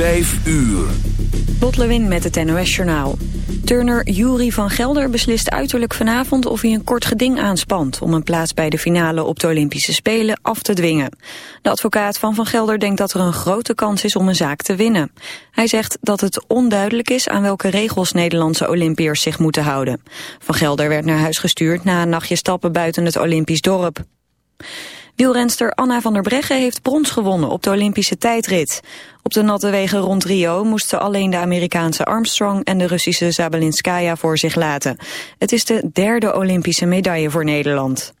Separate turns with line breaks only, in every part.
Vijf uur.
Lot Lewin met het NOS Journaal. Turner Jury van Gelder beslist uiterlijk vanavond of hij een kort geding aanspant... om een plaats bij de finale op de Olympische Spelen af te dwingen. De advocaat van Van Gelder denkt dat er een grote kans is om een zaak te winnen. Hij zegt dat het onduidelijk is aan welke regels Nederlandse Olympiërs zich moeten houden. Van Gelder werd naar huis gestuurd na een nachtje stappen buiten het Olympisch dorp. Wielrenster Anna van der Breggen heeft brons gewonnen op de Olympische tijdrit. Op de natte wegen rond Rio moesten alleen de Amerikaanse Armstrong en de Russische Zabelinskaya voor zich laten. Het is de derde Olympische medaille voor Nederland.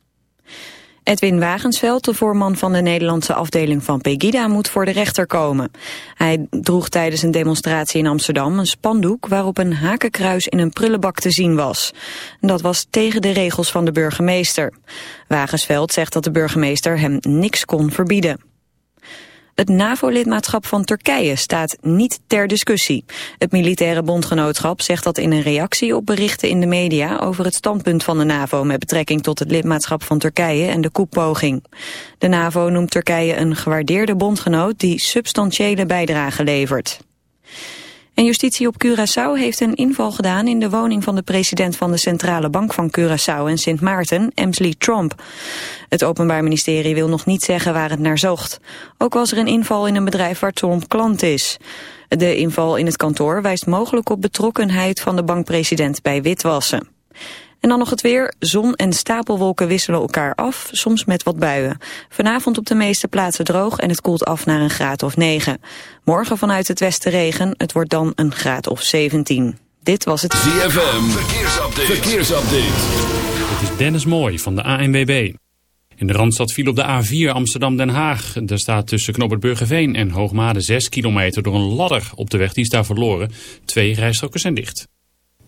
Edwin Wagensveld, de voorman van de Nederlandse afdeling van Pegida, moet voor de rechter komen. Hij droeg tijdens een demonstratie in Amsterdam een spandoek waarop een hakenkruis in een prullenbak te zien was. Dat was tegen de regels van de burgemeester. Wagensveld zegt dat de burgemeester hem niks kon verbieden. Het NAVO-lidmaatschap van Turkije staat niet ter discussie. Het militaire bondgenootschap zegt dat in een reactie op berichten in de media over het standpunt van de NAVO met betrekking tot het lidmaatschap van Turkije en de koepoging. De NAVO noemt Turkije een gewaardeerde bondgenoot die substantiële bijdrage levert. En justitie op Curaçao heeft een inval gedaan in de woning van de president van de Centrale Bank van Curaçao en Sint Maarten, Emsley Trump. Het Openbaar Ministerie wil nog niet zeggen waar het naar zocht. Ook was er een inval in een bedrijf waar Trump klant is. De inval in het kantoor wijst mogelijk op betrokkenheid van de bankpresident bij witwassen. En dan nog het weer. Zon en stapelwolken wisselen elkaar af, soms met wat buien. Vanavond op de meeste plaatsen droog en het koelt af naar een graad of 9. Morgen vanuit het westen regen, het wordt dan een graad of 17. Dit was het
ZFM, verkeersupdate. verkeersupdate.
Het is Dennis Mooi van de ANWB. In de Randstad viel op de A4 Amsterdam-Den Haag. Er staat tussen Knobbert Burgerveen en Hoogmade 6 kilometer door een ladder op de weg. Die is daar verloren. Twee rijstroken zijn dicht.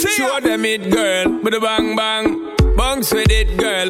See Show them it, girl. With a bang bang. Bounce with it, girl.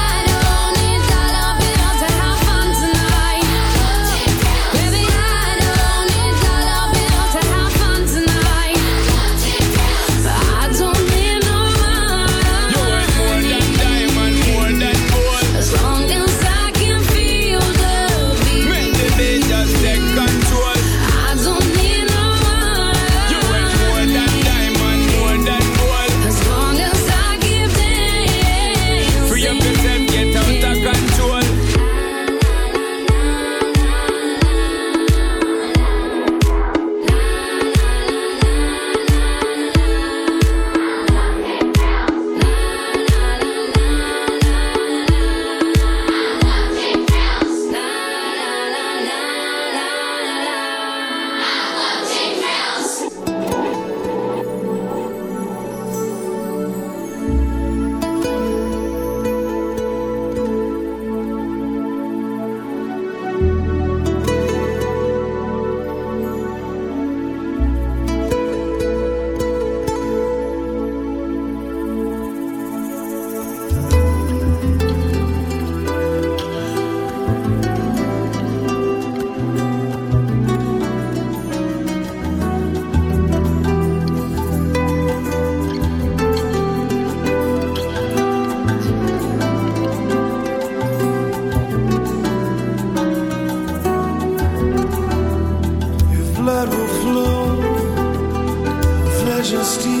majesty.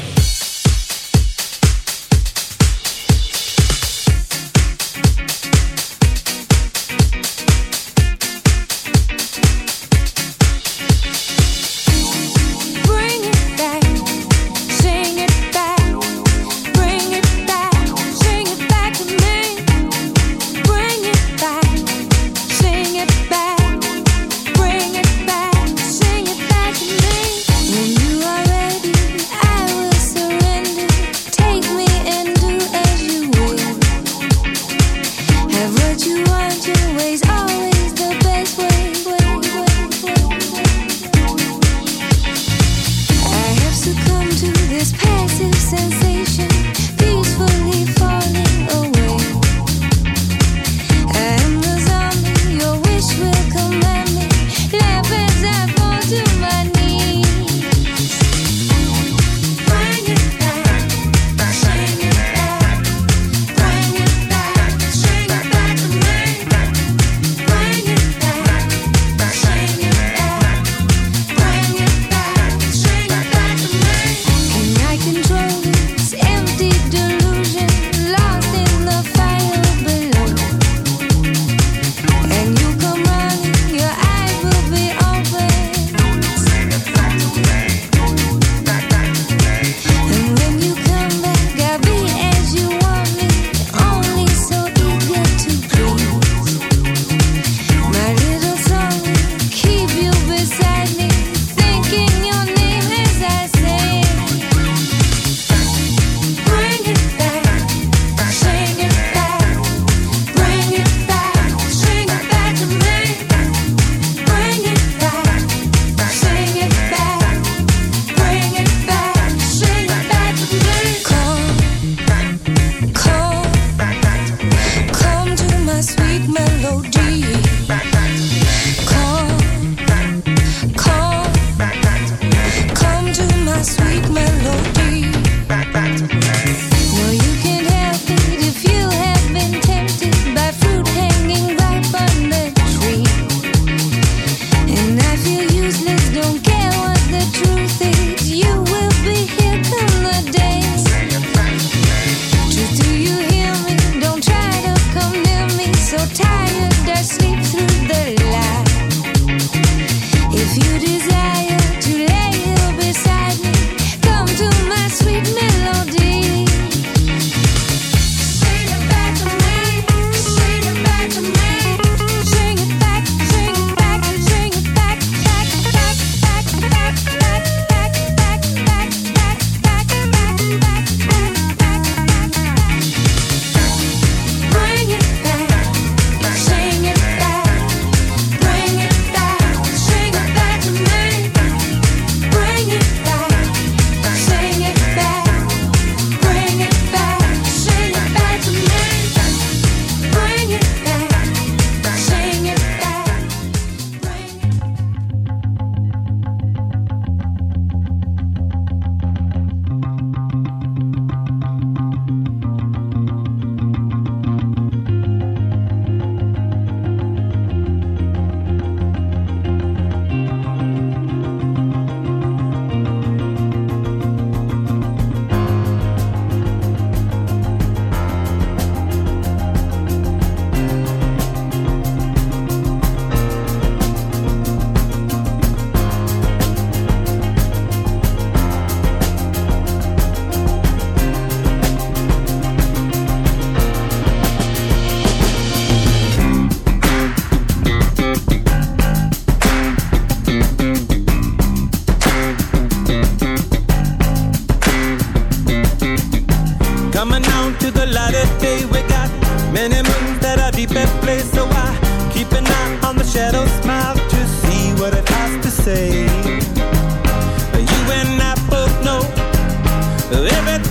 Live it